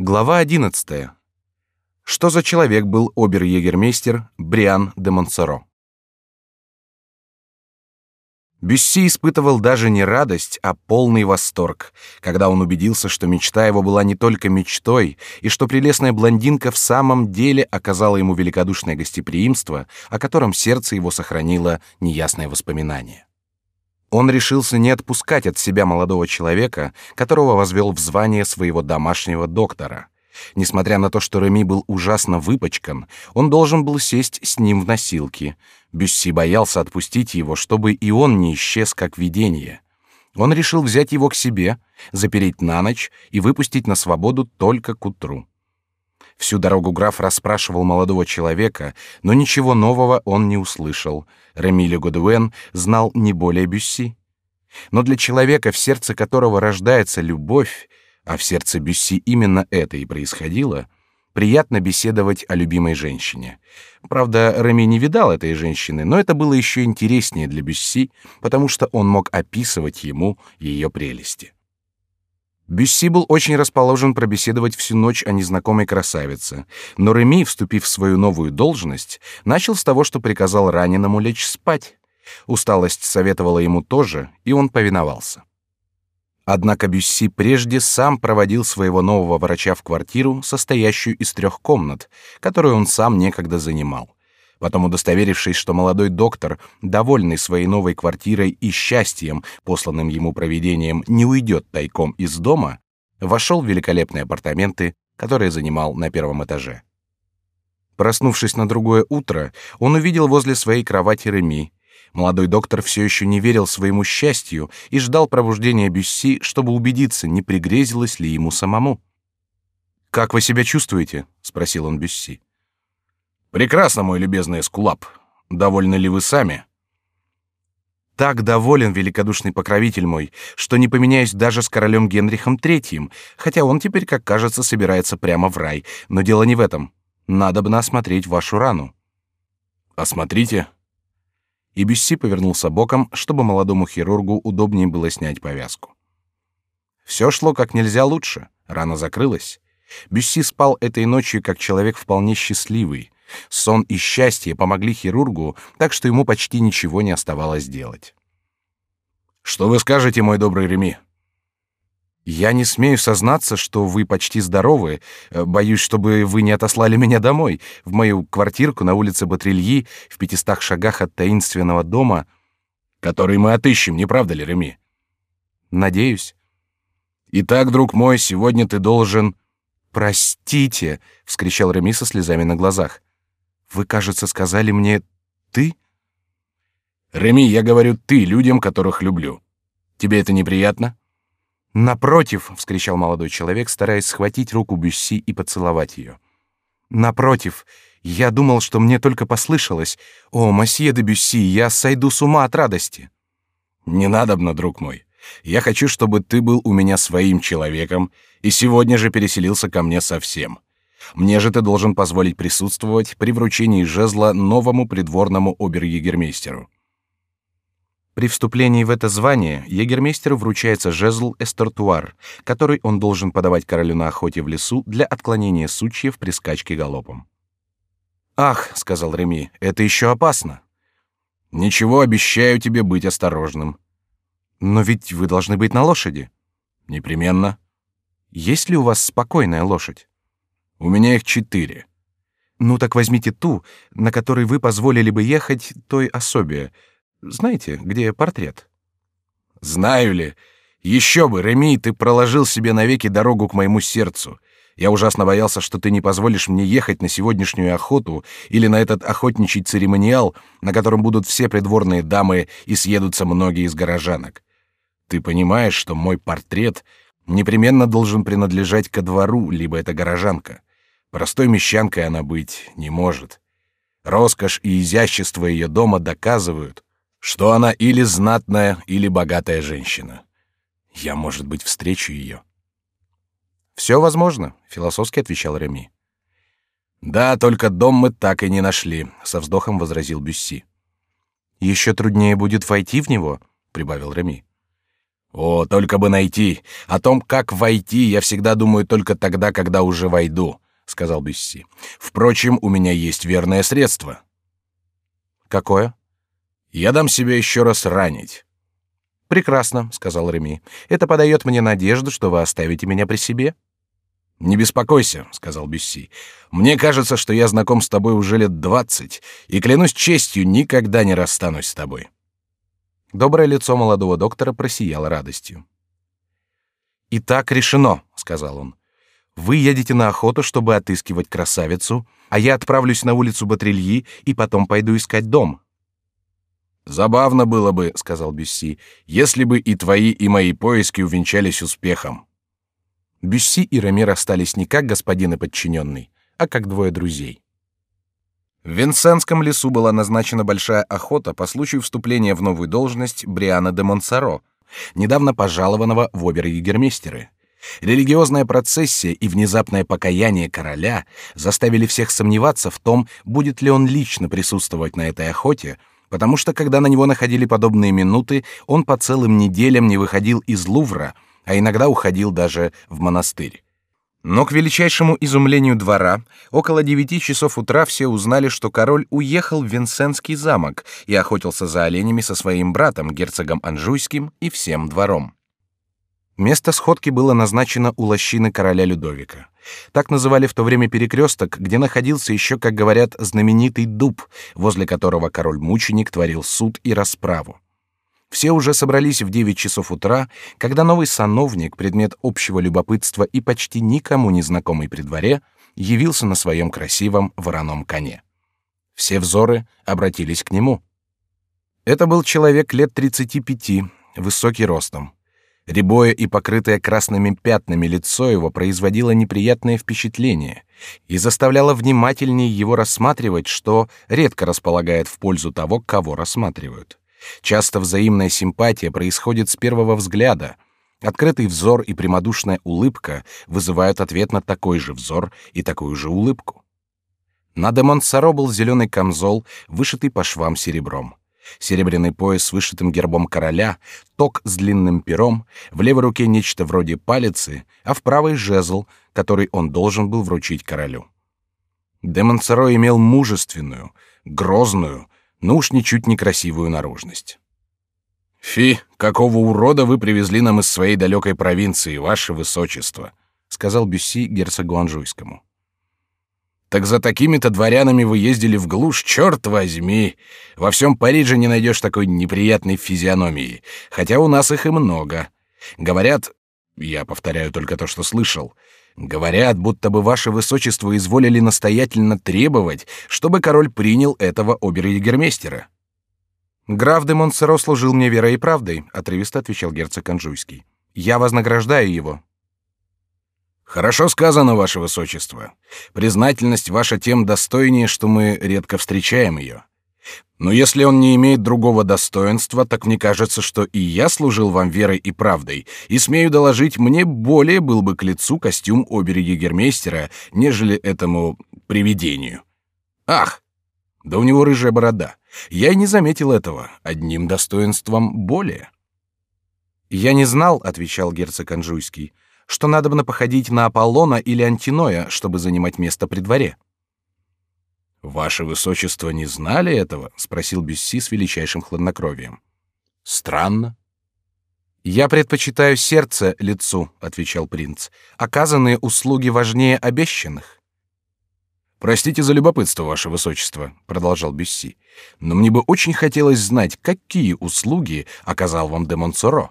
Глава 11. Что за человек был обер-егермейстер Бриан де Монсоро? Бюсси испытывал даже не радость, а полный восторг, когда он убедился, что мечта его была не только мечтой, и что прелестная блондинка в самом деле оказала ему великодушное гостеприимство, о котором сердце его сохранило неясное воспоминание. Он решился не отпускать от себя молодого человека, которого возвел в звание своего домашнего доктора. Несмотря на то, что Реми был ужасно выпачкан, он должен был сесть с ним в носилки. Бюсси боялся отпустить его, чтобы и он не исчез как видение. Он решил взять его к себе, запереть на ночь и выпустить на свободу только к утру. Всю дорогу граф расспрашивал молодого человека, но ничего нового он не услышал. Ремиле Годуэн знал не более Бюсси. Но для человека, в сердце которого рождается любовь, а в сердце Бюсси именно это и происходило, приятно беседовать о любимой женщине. Правда, Реми не видал этой женщины, но это было еще интереснее для Бюсси, потому что он мог описывать ему ее прелести. Бюсси был очень расположен пробеседовать всю ночь о незнакомой красавице, но Реми, вступив в свою новую должность, начал с того, что приказал раненому лечь спать. Усталость советовала ему тоже, и он повиновался. Однако Бюсси прежде сам проводил своего нового врача в квартиру, состоящую из трех комнат, которую он сам некогда занимал. Потом, удостоверившись, что молодой доктор, довольный своей новой квартирой и счастьем, посланным ему провидением, не уйдет тайком из дома, вошел в великолепные апартаменты, которые занимал на первом этаже. Проснувшись на другое утро, он увидел возле своей кровати Реми. Молодой доктор все еще не верил своему счастью и ждал пробуждения Бюсси, чтобы убедиться, не пригрезилось ли ему самому. «Как вы себя чувствуете?» — спросил он Бюсси. Прекрасно, мой любезный эскулап. Довольны ли вы сами? Так доволен великодушный покровитель мой, что не поменяюсь даже с королем Генрихом III, хотя он теперь, как кажется, собирается прямо в рай. Но дело не в этом. Надо бы осмотреть вашу рану. Осмотрите. И Бюсси повернулся боком, чтобы молодому хирургу удобнее было снять повязку. Все шло как нельзя лучше. Рана закрылась. Бюсси спал этой ночью как человек вполне счастливый. Сон и счастье помогли хирургу, так что ему почти ничего не оставалось делать. Что вы скажете, мой добрый Реми? Я не смею сознаться, что вы почти здоровы. Боюсь, чтобы вы не отослали меня домой, в мою квартирку на улице Батрильи, в пятистах шагах от таинственного дома, который мы отыщем, не правда ли, Реми? Надеюсь. Итак, друг мой, сегодня ты должен... Простите, вскричал Реми со слезами на глазах. Вы, кажется, сказали мне «ты»?» «Реми, я говорю «ты» людям, которых люблю. Тебе это неприятно?» «Напротив!» — вскричал молодой человек, стараясь схватить руку Бюсси и поцеловать ее. «Напротив! Я думал, что мне только послышалось. О, масье де Бюсси, я сойду с ума от радости!» «Не надобно, друг мой. Я хочу, чтобы ты был у меня своим человеком и сегодня же переселился ко мне совсем. Мне же ты должен позволить присутствовать при вручении жезла новому придворному обер-егермейстеру. При вступлении в это звание егермейстеру вручается жезл эстортуар, который он должен подавать королю на охоте в лесу для отклонения сучьев при скачке галопом. «Ах», — сказал Реми, — «это еще опасно». «Ничего, обещаю тебе быть осторожным». «Но ведь вы должны быть на лошади». «Непременно». «Есть ли у вас спокойная лошадь?» У меня их четыре. Ну так возьмите ту, на которой вы позволили бы ехать той особе. Знаете, где портрет? Знаю ли. Еще бы, Реми, ты проложил себе навеки дорогу к моему сердцу. Я ужасно боялся, что ты не позволишь мне ехать на сегодняшнюю охоту или на этот охотничий церемониал, на котором будут все придворные дамы и съедутся многие из горожанок. Ты понимаешь, что мой портрет непременно должен принадлежать ко двору, либо это горожанка. Простой мещанкой она быть не может. Роскошь и изящество ее дома доказывают, что она или знатная, или богатая женщина. Я, может быть, встречу ее. Все возможно, философски отвечал Реми. Да, только дом мы так и не нашли, со вздохом возразил Бюсси. Еще труднее будет войти в него, прибавил Реми. О, только бы найти. О том, как войти, я всегда думаю только тогда, когда уже войду, сказал Бюсси. Впрочем, у меня есть верное средство. Какое? Я дам себя еще раз ранить. Прекрасно, сказал Реми. Это подает мне надежду, что вы оставите меня при себе. Не беспокойся, сказал Бюсси. Мне кажется, что я знаком с тобой уже лет двадцать, и клянусь честью, никогда не расстанусь с тобой. Доброе лицо молодого доктора просияло радостью. «Итак решено», — сказал он. «Вы едете на охоту, чтобы отыскивать красавицу, а я отправлюсь на улицу Батрильи и потом пойду искать дом». «Забавно было бы», — сказал Бюсси, — «если бы и твои, и мои поиски увенчались успехом». Бюсси и Рамир остались не как господин и подчиненный, а как двое друзей. В Винсенском лесу была назначена большая охота по случаю вступления в новую должность Бриана де Монсоро, недавно пожалованного в обер-егермейстеры. Религиозная процессия и внезапное покаяние короля заставили всех сомневаться в том, будет ли он лично присутствовать на этой охоте, потому что когда на него находили подобные минуты, он по целым неделям не выходил из Лувра, а иногда уходил даже в монастырь. Но к величайшему изумлению двора, около девяти часов утра все узнали, что король уехал в Винсентский замок и охотился за оленями со своим братом, герцогом Анжуйским, и всем двором. Место сходки было назначено у лощины короля Людовика. Так называли в то время перекресток, где находился еще, как говорят, знаменитый дуб, возле которого король-мученик творил суд и расправу. Все уже собрались в девять часов утра, когда новый сановник, предмет общего любопытства и почти никому не знакомый при дворе, явился на своем красивом вороном коне. Все взоры обратились к нему. Это был человек лет тридцати пяти, высокий ростом. Рябое и покрытое красными пятнами лицо его производило неприятное впечатление и заставляло внимательнее его рассматривать, что редко располагает в пользу того, кого рассматривают. Часто взаимная симпатия происходит с первого взгляда. Открытый взор и прямодушная улыбка вызывают ответ на такой же взор и такую же улыбку. На де Монсоро был зеленый камзол, вышитый по швам серебром. Серебряный пояс с вышитым гербом короля, ток с длинным пером, в левой руке нечто вроде палицы, а в правой жезл, который он должен был вручить королю. Де Монсоро имел мужественную, грозную, но уж ничуть не красивую наружность. «Фи, какого урода вы привезли нам из своей далекой провинции, ваше высочество», — сказал Бюсси герцогу Анжуйскому. «Так за такими-то дворянами вы ездили в глушь, черт возьми! Во всем Париже не найдешь такой неприятной физиономии, хотя у нас их и много. Говорят, я повторяю только то, что слышал, Говорят, будто бы ваше высочество изволили настоятельно требовать, чтобы король принял этого обер-егермейстера. Граф де Монсоро служил мне верой и правдой, отрывисто отвечал герцог Анжуйский. Я вознаграждаю его. Хорошо сказано, ваше высочество. Признательность ваша тем достойнее, что мы редко встречаем ее. Но если он не имеет другого достоинства, так мне кажется, что и я служил вам верой и правдой, и смею доложить, мне более был бы к лицу костюм обер-егермейстера, нежели этому привидению. Ах, да у него рыжая борода. Я и не заметил этого. Одним достоинством более. Я не знал, отвечал герцог Анжуйский, что надо бы походить на Аполлона или Антиноя, чтобы занимать место при дворе. Ваше высочество не знали этого? – спросил Бюсси с величайшим хладнокровием. Странно. Я предпочитаю сердце лицу, отвечал принц. Оказанные услуги важнее обещанных. Простите за любопытство, ваше высочество, продолжал Бюсси, но мне бы очень хотелось знать, какие услуги оказал вам де Монсоро.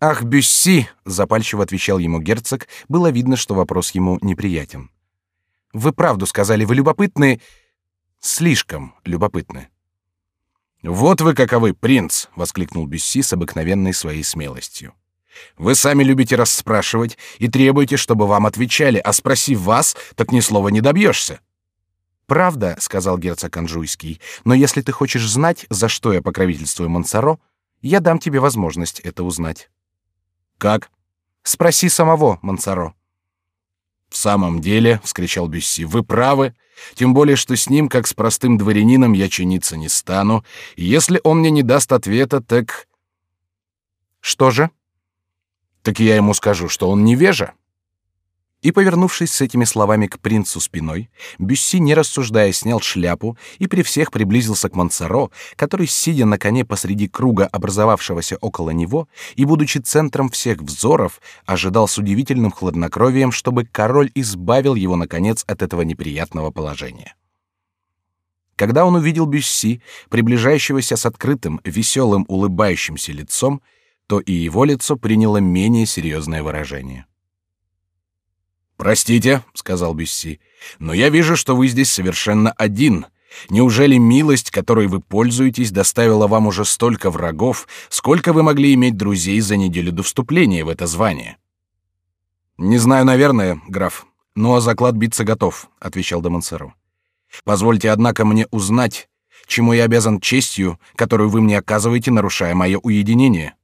Ах, Бюсси, запальчиво отвечал ему герцог, было видно, что вопрос ему неприятен. Вы правду сказали, вы любопытны, слишком любопытны. Вот вы каковы, принц, воскликнул Бюсси с обыкновенной своей смелостью. Вы сами любите расспрашивать и требуете, чтобы вам отвечали, а спросив вас, так ни слова не добьешься. Правда, сказал герцог Анжуйский, но если ты хочешь знать, за что я покровительствую Монсоро, я дам тебе возможность это узнать. Как? Спроси самого Монсоро. В самом деле, вскричал Бюсси, вы правы. Тем более, что с ним, как с простым дворянином, я чиниться не стану. И если он мне не даст ответа, так Что же? Так я ему скажу, что он невежа. И, повернувшись с этими словами к принцу спиной, Бюсси, не рассуждая, снял шляпу и при всех приблизился к Монсоро, который, сидя на коне посреди круга, образовавшегося около него, и, будучи центром всех взоров, ожидал с удивительным хладнокровием, чтобы король избавил его, наконец, от этого неприятного положения. Когда он увидел Бюсси, приближающегося с открытым, веселым, улыбающимся лицом, то и его лицо приняло менее серьезное выражение. Простите, сказал Бюсси, но я вижу, что вы здесь совершенно один. Неужели милость, которой вы пользуетесь, доставила вам уже столько врагов, сколько вы могли иметь друзей за неделю до вступления в это звание? Не знаю, наверное, граф, но заклад биться готов, отвечал Демонсеру. Позвольте, однако, мне узнать, чему я обязан честью, которую вы мне оказываете, нарушая мое уединение.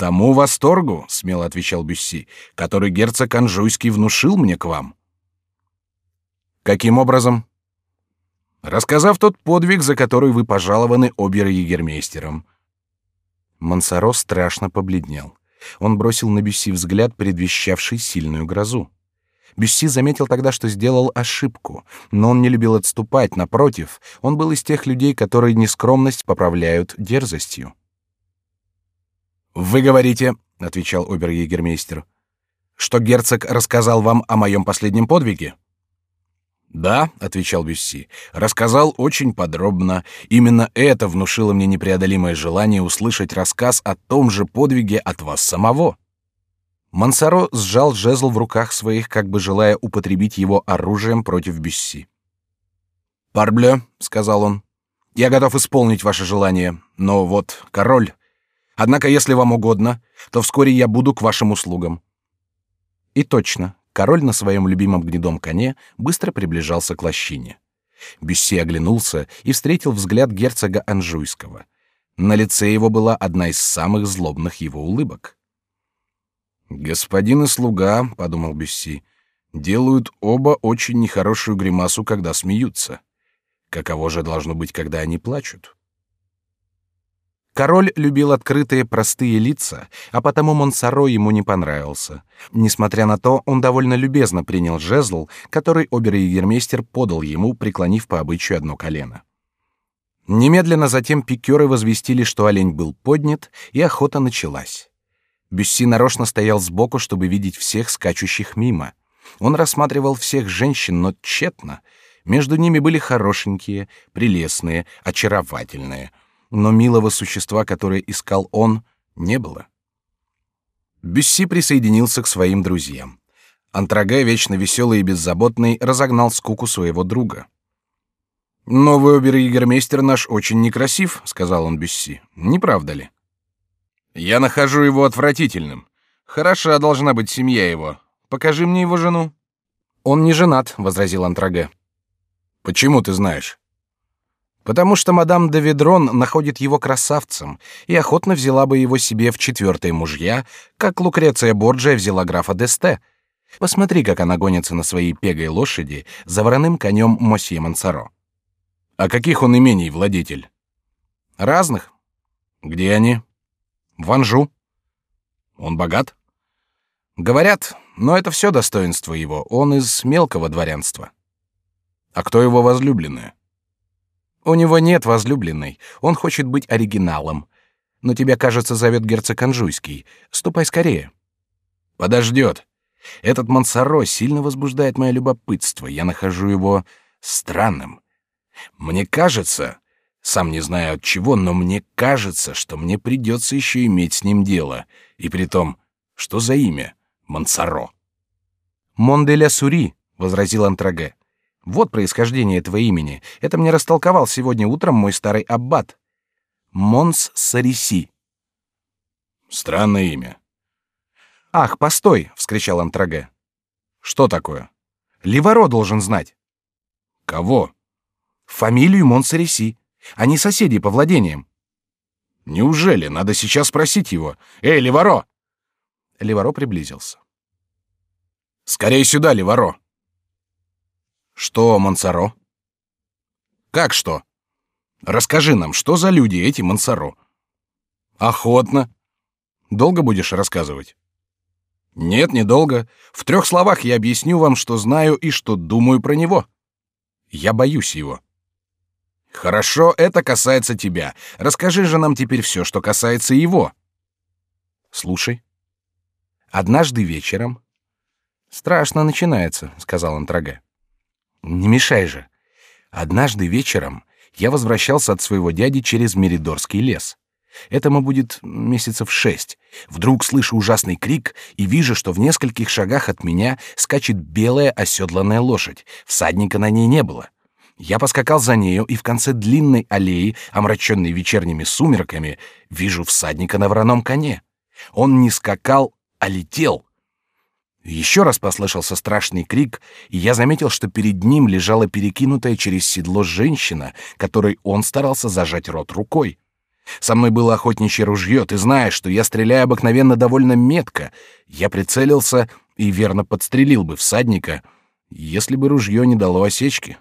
Тому восторгу, смело отвечал Бюсси, который герцог Анжуйский внушил мне к вам. Каким образом? Рассказав тот подвиг, за который вы пожалованы обер-егермейстером. Мансаро страшно побледнел. Он бросил на Бюсси взгляд, предвещавший сильную грозу. Бюсси заметил тогда, что сделал ошибку, но он не любил отступать, напротив, он был из тех людей, которые нескромность поправляют дерзостью. Вы говорите, отвечал обер-егермейстер, что герцог рассказал вам о моем последнем подвиге. Да, отвечал Бюсси, рассказал очень подробно. Именно это внушило мне непреодолимое желание услышать рассказ о том же подвиге от вас самого. Мансаро сжал жезл в руках своих, как бы желая употребить его оружием против Бюсси. «Парбле», — сказал он, — «я готов исполнить ваше желание, но вот король Однако, если вам угодно, то вскоре я буду к вашим услугам. И точно, король на своем любимом гнедом коне быстро приближался к лощине. Бюсси оглянулся и встретил взгляд герцога Анжуйского. На лице его была одна из самых злобных его улыбок. Господин и слуга, подумал Бюсси, делают оба очень нехорошую гримасу, когда смеются. Каково же должно быть, когда они плачут? Король любил открытые, простые лица, а потому Монсоро ему не понравился. Несмотря на то, он довольно любезно принял жезл, который обер-егермейстер подал ему, преклонив по обычаю одно колено. Немедленно затем пикеры возвестили, что олень был поднят, и охота началась. Бюсси нарочно стоял сбоку, чтобы видеть всех скачущих мимо. Он рассматривал всех женщин, но тщетно. Между ними были хорошенькие, прелестные, очаровательные — но милого существа, которое искал он, не было. Бюсси присоединился к своим друзьям. Антраге, вечно веселый и беззаботный, разогнал скуку своего друга. «Новый обер-егермейстер наш очень некрасив», — сказал он Бюсси. «Не правда ли?» «Я нахожу его отвратительным. Хороша должна быть семья его. Покажи мне его жену». «Он не женат», — возразил Антраге. «Почему ты знаешь?» Потому что мадам де Ведрон находит его красавцем и охотно взяла бы его себе в четвертые мужья, как Лукреция Борджия взяла графа Десте. Посмотри, как она гонится на своей пегой лошади за вороным конем Мосье Мансаро. А каких он имений владетель? Разных. Где они? В Анжу. Он богат? Говорят, но это все достоинство его. Он из мелкого дворянства. А кто его возлюбленная? У него нет возлюбленной. Он хочет быть оригиналом. Но тебя, кажется, зовет герцог Анжуйский. Ступай скорее. Подождет. Этот Мансаро сильно возбуждает мое любопытство. Я нахожу его странным. Мне кажется, сам не знаю от чего, но мне кажется, что мне придется еще иметь с ним дело. И при том, что за имя Мансаро? Монделя Сури, возразил Антраге. Вот происхождение этого имени. Это мне растолковал сегодня утром мой старый аббат. Монс Сариси. Странное имя. Ах, постой, вскричал Антраге. Что такое? Ливаро должен знать. Кого? Фамилию Монсариси. Они соседи по владениям. Неужели? Надо сейчас спросить его. Эй, Ливаро! Ливаро приблизился. Скорее сюда, Ливаро. Что, Мансаро? Как что? Расскажи нам, что за люди эти Мансаро? Охотно. Долго будешь рассказывать? Нет, недолго. В трех словах я объясню вам, что знаю и что думаю про него. Я боюсь его. Хорошо, это касается тебя. Расскажи же нам теперь все, что касается его. Слушай. Однажды вечером... Страшно начинается, сказал Антрага. Не мешай же. Однажды вечером я возвращался от своего дяди через Меридорский лес. Этому будет месяцев шесть. Вдруг слышу ужасный крик и вижу, что в нескольких шагах от меня скачет белая оседланная лошадь. Всадника на ней не было. Я поскакал за нею, и в конце длинной аллеи, омраченной вечерними сумерками, вижу всадника на вороном коне. Он не скакал, а летел. Еще раз послышался страшный крик, и я заметил, что перед ним лежала перекинутая через седло женщина, которой он старался зажать рот рукой. Со мной было охотничье ружье, ты знаешь, что я стреляю обыкновенно довольно метко. Я прицелился и верно подстрелил бы всадника, если бы ружье не дало осечки.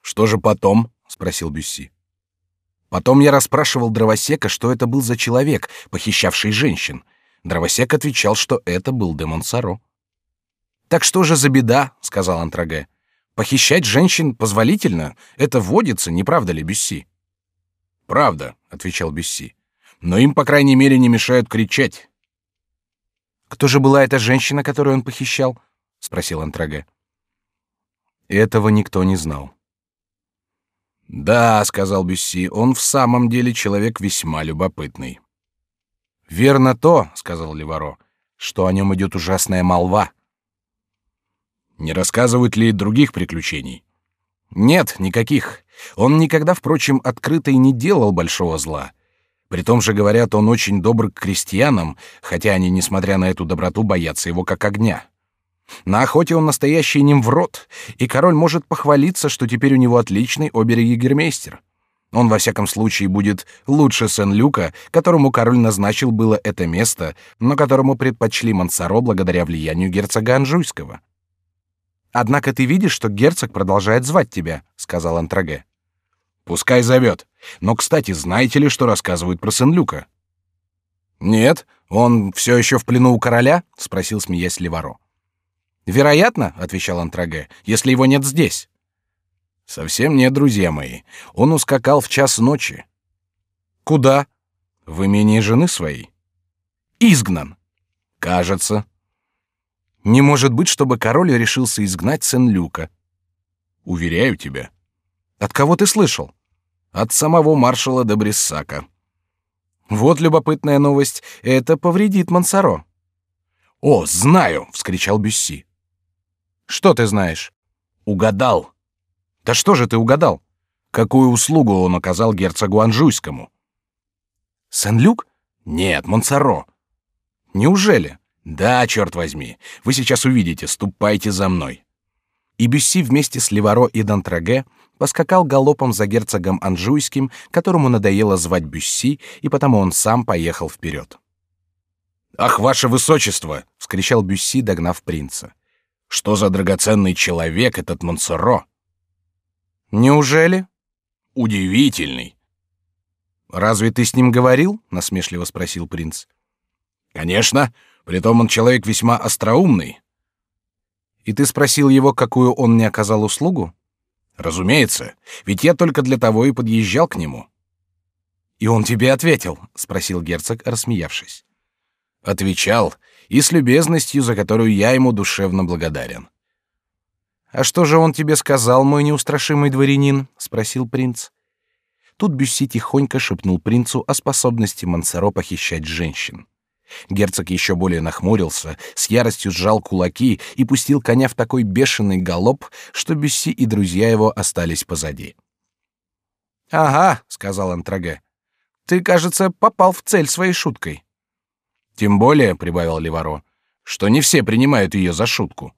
Что же потом? спросил Бюсси. Потом я расспрашивал дровосека, что это был за человек, похищавший женщин. Дровосек отвечал, что это был де Монсоро. Так что же за беда, сказал Антраге. Похищать женщин позволительно, это водится, не правда ли, Бюсси? Правда, отвечал Бюсси. Но им, по крайней мере, не мешают кричать. Кто же была эта женщина, которую он похищал? спросил Антраге. Этого никто не знал. Да, сказал Бюсси, он в самом деле человек весьма любопытный. Верно то, сказал Леваро, что о нем идет ужасная молва. Не рассказывают ли других приключений? Нет, никаких. Он никогда, впрочем, открыто и не делал большого зла. При том же, говорят, он очень добр к крестьянам, хотя они, несмотря на эту доброту, боятся его как огня. На охоте он настоящий немврод, и король может похвалиться, что теперь у него отличный обер-егермейстер. Он во всяком случае будет лучше Сен-Люка, которому король назначил было это место, но которому предпочли Мансаро благодаря влиянию герцога Анжуйского. Однако ты видишь, что герцог продолжает звать тебя, сказал Антраге. Пускай зовет. Но, кстати, знаете ли, что рассказывают про Сен-Люка? Нет, он все еще в плену у короля? спросил, смеясь Леваро. Вероятно, отвечал Антраге, если его нет здесь. Совсем нет, друзья мои. Он ускакал в час ночи. Куда? В имение жены своей. Изгнан. Кажется. Не может быть, чтобы король решился изгнать Сен-Люка. Уверяю тебя. От кого ты слышал? От самого маршала де Бриссака. Вот любопытная новость. Это повредит Мансаро. О, знаю, вскричал Бюсси. Что ты знаешь? Угадал. Да что же ты угадал? Какую услугу он оказал герцогу Анжуйскому? Сен-Люк? Нет, Монсоро. Неужели? Да, черт возьми. Вы сейчас увидите. Ступайте за мной. И Бюсси вместе с Леваро и Дантраге поскакал галопом за герцогом Анжуйским, которому надоело звать Бюсси, и потому он сам поехал вперед. Ах, ваше высочество! – вскричал Бюсси, догнав принца. Что за драгоценный человек этот Монсоро? Неужели? Удивительный. Разве ты с ним говорил? насмешливо спросил принц. Конечно, притом он человек весьма остроумный. И ты спросил его, какую он мне оказал услугу? Разумеется, ведь я только для того и подъезжал к нему. И он тебе ответил? спросил герцог, рассмеявшись. Отвечал и с любезностью, за которую я ему душевно благодарен. А что же он тебе сказал, мой неустрашимый дворянин? спросил принц. Тут Бюсси тихонько шепнул принцу о способности Мансаро похищать женщин. Герцог еще более нахмурился, с яростью сжал кулаки и пустил коня в такой бешеный галоп, что Бюсси и друзья его остались позади. Ага, сказал Антраге, ты, кажется, попал в цель своей шуткой. Тем более, прибавил Леваро, что не все принимают ее за шутку.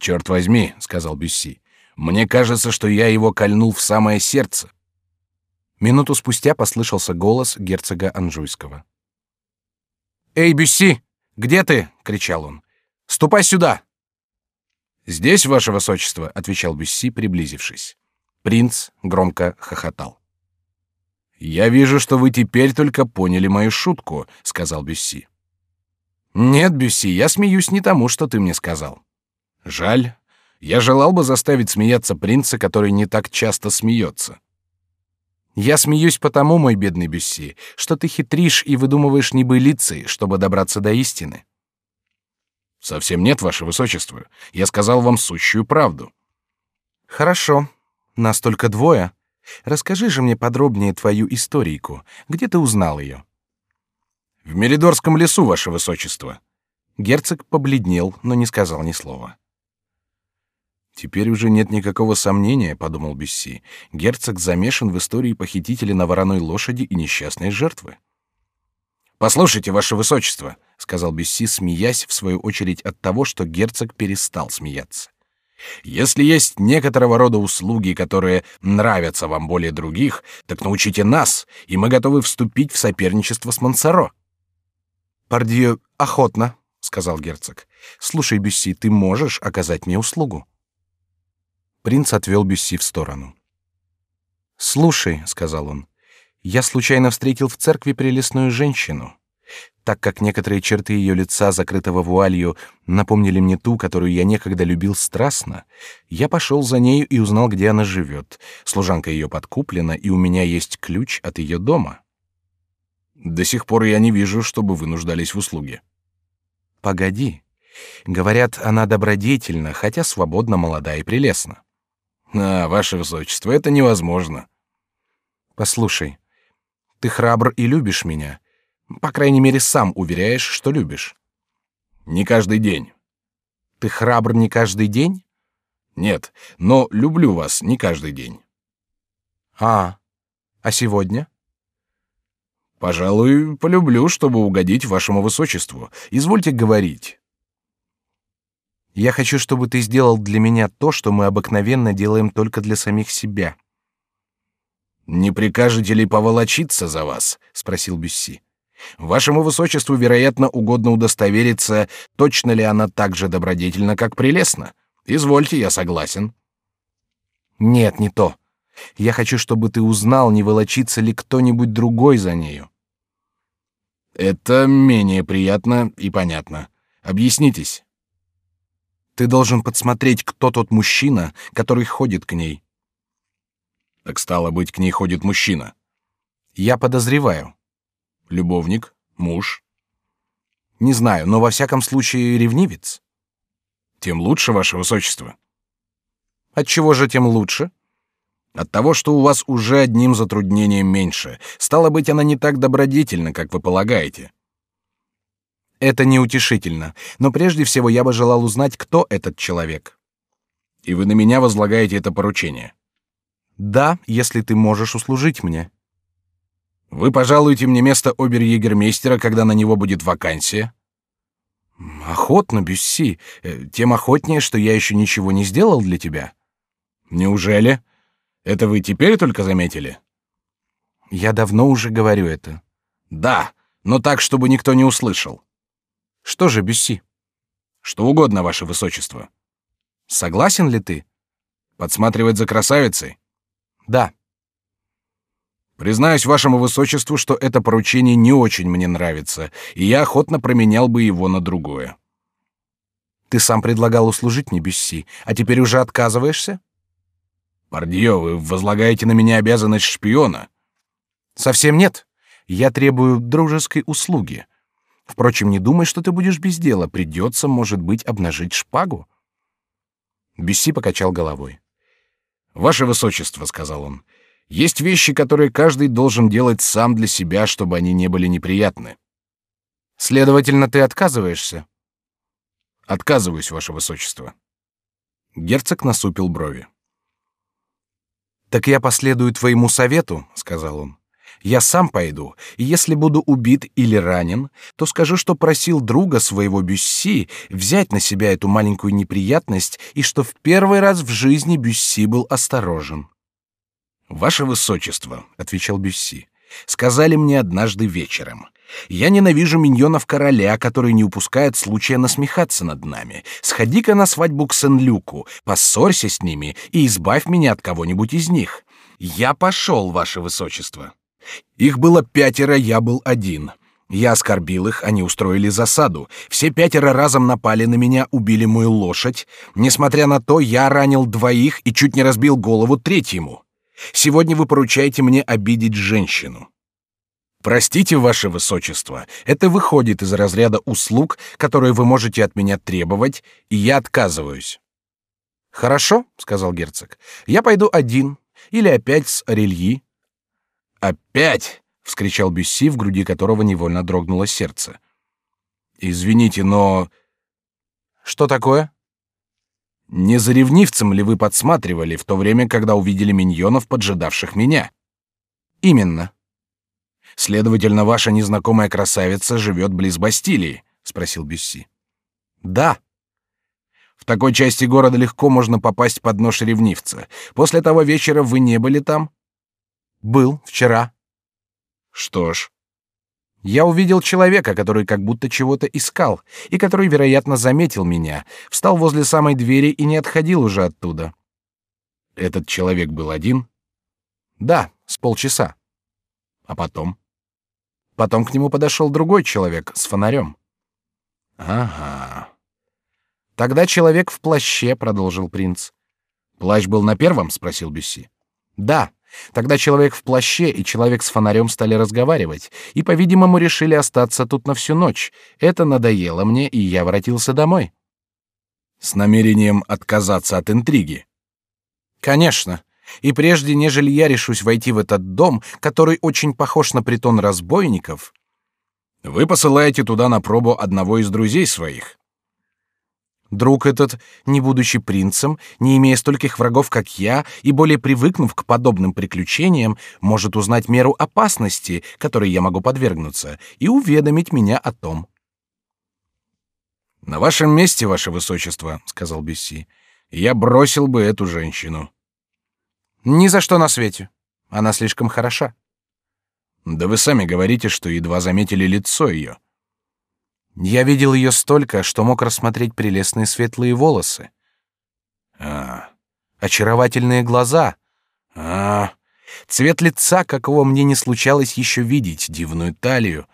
Черт возьми, сказал Бюсси, мне кажется, что я его кольнул в самое сердце. Минуту спустя послышался голос герцога Анжуйского. Эй, Бюсси, где ты? кричал он. Ступай сюда. Здесь, ваше высочество, отвечал Бюсси, приблизившись. Принц громко хохотал. Я вижу, что вы теперь только поняли мою шутку, сказал Бюсси. Нет, Бюсси, я смеюсь не тому, что ты мне сказал. Жаль. Я желал бы заставить смеяться принца, который не так часто смеется. Я смеюсь потому, мой бедный Бюсси, что ты хитришь и выдумываешь небылицы, чтобы добраться до истины. Совсем нет, ваше высочество. Я сказал вам сущую правду. Хорошо. Нас только двое. Расскажи же мне подробнее твою историку. Где ты узнал ее? В Меридорском лесу, ваше высочество. Герцог побледнел, но не сказал ни слова. Теперь уже нет никакого сомнения, подумал Бесси. Герцог замешан в истории похитителя на вороной лошади и несчастной жертвы. Послушайте, ваше высочество, сказал Бесси, смеясь в свою очередь от того, что герцог перестал смеяться. Если есть некоторого рода услуги, которые нравятся вам более других, так научите нас, и мы готовы вступить в соперничество с Монсоро. Пардье, охотно, сказал герцог. Слушай, Бюсси, ты можешь оказать мне услугу? Принц отвел Бюсси в сторону. «Слушай», — сказал он, — «я случайно встретил в церкви прелестную женщину. Так как некоторые черты ее лица, закрытого вуалью, напомнили мне ту, которую я некогда любил страстно, я пошел за нею и узнал, где она живет. Служанка ее подкуплена, и у меня есть ключ от ее дома». «До сих пор я не вижу, чтобы вы нуждались в услуге». «Погоди. Говорят, она добродетельна, хотя свободно, молода и прелестна. А, ваше высочество, это невозможно. Послушай, ты храбр и любишь меня. По крайней мере, сам уверяешь, что любишь. Не каждый день. Ты храбр не каждый день? Нет, но люблю вас не каждый день. А, а сегодня? Пожалуй, полюблю, чтобы угодить вашему высочеству. Извольте говорить. Я хочу, чтобы ты сделал для меня то, что мы обыкновенно делаем только для самих себя. Не прикажете ли поволочиться за вас? – спросил Бюсси. Вашему высочеству, вероятно, угодно удостовериться, точно ли она так же добродетельна, как прелестна. Извольте, я согласен. Нет, не то. Я хочу, чтобы ты узнал, не волочится ли кто-нибудь другой за нею. Это менее приятно и понятно. Объяснитесь. Ты должен подсмотреть, кто тот мужчина, который ходит к ней. Так стало быть, к ней ходит мужчина. Я подозреваю. Любовник, муж. Не знаю, но во всяком случае ревнивец. Тем лучше, ваше высочество. От чего же тем лучше? От того, что у вас уже одним затруднением меньше. Стало быть, она не так добродетельна, как вы полагаете. Это неутешительно, но прежде всего я бы желал узнать, кто этот человек. И вы на меня возлагаете это поручение? Да, если ты можешь услужить мне. Вы пожалуете мне место обер-егермейстера, когда на него будет вакансия? Охотно, Бюсси, э, тем охотнее, что я еще ничего не сделал для тебя. Неужели? Это вы теперь только заметили? Я давно уже говорю это. Да, но так, чтобы никто не услышал. Что же, Бюсси? Что угодно, ваше высочество. Согласен ли ты? Подсматривать за красавицей? Да. Признаюсь вашему высочеству, что это поручение не очень мне нравится, и я охотно променял бы его на другое. Ты сам предлагал услужить мне, Бюсси, а теперь уже отказываешься? Пардье, вы возлагаете на меня обязанность шпиона. Совсем нет. Я требую дружеской услуги. Впрочем, не думай, что ты будешь без дела. Придется, может быть, обнажить шпагу. Бюсси покачал головой. Ваше высочество, сказал он, есть вещи, которые каждый должен делать сам для себя, чтобы они не были неприятны. Следовательно, ты отказываешься? Отказываюсь, ваше высочество. Герцог насупил брови. Так я последую твоему совету, сказал он. Я сам пойду, и если буду убит или ранен, то скажу, что просил друга своего Бюсси взять на себя эту маленькую неприятность и что в первый раз в жизни Бюсси был осторожен. Ваше высочество, отвечал Бюсси, сказали мне однажды вечером. Я ненавижу миньонов короля, которые не упускают случая насмехаться над нами. Сходи-ка на свадьбу к Сен-Люку, поссорься с ними и избавь меня от кого-нибудь из них. Я пошел, ваше высочество. Их было пятеро, я был один. Я оскорбил их, они устроили засаду. Все пятеро разом напали на меня, убили мою лошадь. Несмотря на то, я ранил двоих и чуть не разбил голову третьему. Сегодня вы поручаете мне обидеть женщину. Простите, ваше высочество, это выходит из разряда услуг, которые вы можете от меня требовать, и я отказываюсь. Хорошо, сказал герцог. Я пойду один или опять с Орельи. Опять, вскричал Бюсси, в груди которого невольно дрогнуло сердце. Извините, но что такое? Не за ревнивцем ли вы подсматривали в то время, когда увидели миньонов, поджидавших меня? Именно. Следовательно, ваша незнакомая красавица живет близ Бастилии, спросил Бюсси. Да. В такой части города легко можно попасть под нож ревнивца. После того вечера вы не были там? Был вчера. Что ж, я увидел человека, который как будто чего-то искал, и который, вероятно, заметил меня, встал возле самой двери и не отходил уже оттуда. Этот человек был один? Да, с полчаса. А потом? Потом к нему подошел другой человек с фонарем. Ага. Тогда человек в плаще, продолжил принц. Плащ был на первом? спросил Бюсси. Да. Тогда человек в плаще и человек с фонарем стали разговаривать, и, по-видимому, решили остаться тут на всю ночь. Это надоело мне, и я воротился домой. С намерением отказаться от интриги. Конечно. И прежде, нежели я решусь войти в этот дом, который очень похож на притон разбойников, вы посылаете туда на пробу одного из друзей своих. Друг этот, не будучи принцем, не имея стольких врагов, как я, и более привыкнув к подобным приключениям, может узнать меру опасности, которой я могу подвергнуться, и уведомить меня о том. На вашем месте, ваше высочество, сказал Бесси, я бросил бы эту женщину. Ни за что на свете. Она слишком хороша. Да вы сами говорите, что едва заметили лицо ее. Я видел ее столько, что мог рассмотреть прелестные светлые волосы. А, очаровательные глаза. А, цвет лица, какого мне не случалось еще видеть, дивную талию.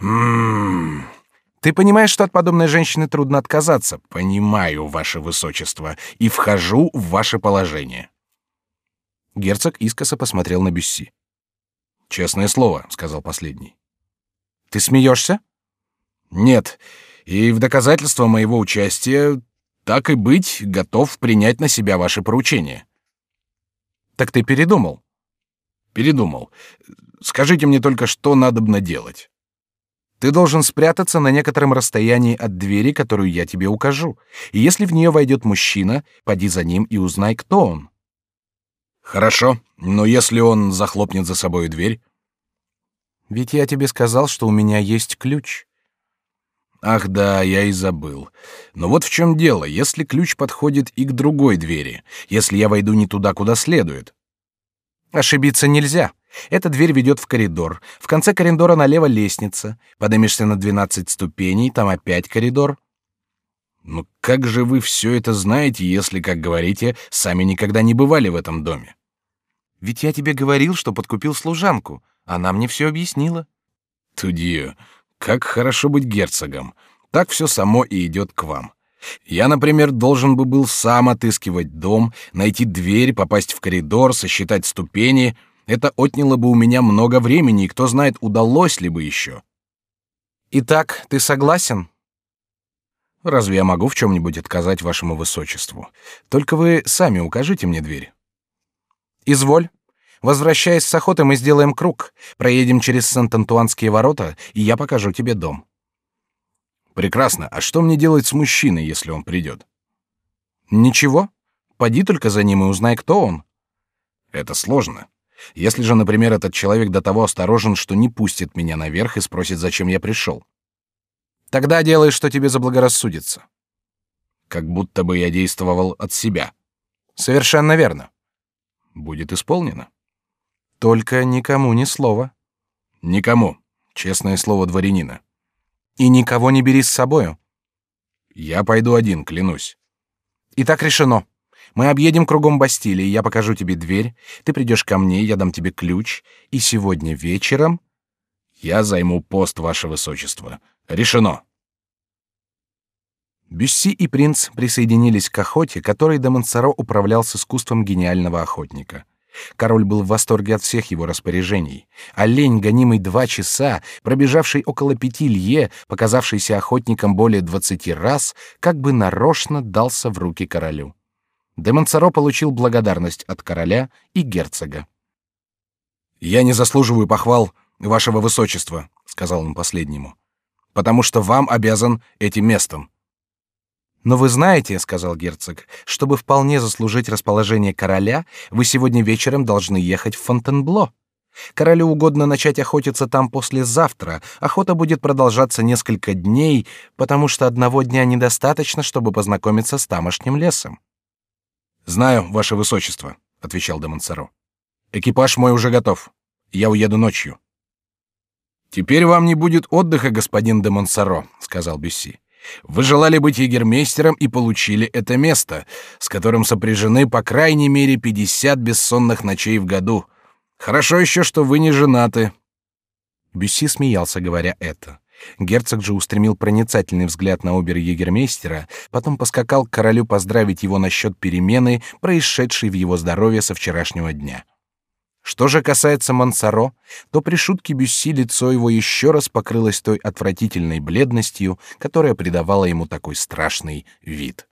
М-м. Ты понимаешь, что от подобной женщины трудно отказаться? Понимаю, ваше высочество, и вхожу в ваше положение. Герцог искоса посмотрел на Бюсси. Честное слово, сказал последний. Ты смеешься? Нет. И в доказательство моего участия, так и быть, готов принять на себя ваше поручение. Так ты передумал? Передумал. Скажите мне только, что надобно делать. Ты должен спрятаться на некотором расстоянии от двери, которую я тебе укажу. И если в нее войдет мужчина, поди за ним и узнай, кто он. Хорошо, но если он захлопнет за собой дверь? Ведь я тебе сказал, что у меня есть ключ. Ах да, я и забыл. Но вот в чем дело. Если ключ подходит и к другой двери, если я войду не туда, куда следует. Ошибиться нельзя. Эта дверь ведет в коридор. В конце коридора налево лестница. Поднимешься на двенадцать ступеней, там опять коридор. Ну как же вы все это знаете, если, как говорите, сами никогда не бывали в этом доме? Ведь я тебе говорил, что подкупил служанку. Она мне все объяснила. Тудью, как хорошо быть герцогом. Так все само и идет к вам. Я, например, должен бы был сам отыскивать дом, найти дверь, попасть в коридор, сосчитать ступени. Это отняло бы у меня много времени, и кто знает, удалось ли бы еще. Итак, ты согласен? Разве я могу в чем-нибудь отказать вашему высочеству? Только вы сами укажите мне дверь. Изволь. Возвращаясь с охоты, мы сделаем круг, проедем через Сент-Антуанские ворота, и я покажу тебе дом. Прекрасно. А что мне делать с мужчиной, если он придет? Ничего. Поди только за ним и узнай, кто он. Это сложно. Если же, например, этот человек до того осторожен, что не пустит меня наверх и спросит, зачем я пришел, тогда делай, что тебе заблагорассудится. Как будто бы я действовал от себя. Совершенно верно. Будет исполнено. Только никому ни слова. Никому. Честное слово дворянина. И никого не бери с собою. Я пойду один, клянусь. И так решено. Мы объедем кругом Бастилии, я покажу тебе дверь, ты придешь ко мне, я дам тебе ключ, и сегодня вечером я займу пост, ваше высочество. Решено. Бюсси и принц присоединились к охоте, которой де Монсоро управлял с искусством гениального охотника. Король был в восторге от всех его распоряжений. Олень, гонимый два часа, пробежавший около пяти лье, показавшийся охотником более двадцати раз, как бы нарочно дался в руки королю. Де Монсоро получил благодарность от короля и герцога. «Я не заслуживаю похвал вашего высочества», — сказал он последнему, «потому что вам обязан этим местом». Но вы знаете, сказал герцог, чтобы вполне заслужить расположение короля, вы сегодня вечером должны ехать в Фонтенбло. Королю угодно начать охотиться там послезавтра. Охота будет продолжаться несколько дней, потому что одного дня недостаточно, чтобы познакомиться с тамошним лесом. Знаю, ваше высочество, отвечал де Монсоро. Экипаж мой уже готов. Я уеду ночью. Теперь вам не будет отдыха, господин де Монсоро, сказал Бюсси. Вы желали быть егермейстером и получили это место, с которым сопряжены по крайней мере 50 бессонных ночей в году. Хорошо еще, что вы не женаты. Бюсси смеялся, говоря это. Герцог же устремил проницательный взгляд на обер-егермейстера, потом поскакал к королю поздравить его насчет перемены, происшедшей в его здоровье со вчерашнего дня. Что же касается Мансаро, то при шутке Бюсси лицо его еще раз покрылось той отвратительной бледностью, которая придавала ему такой страшный вид.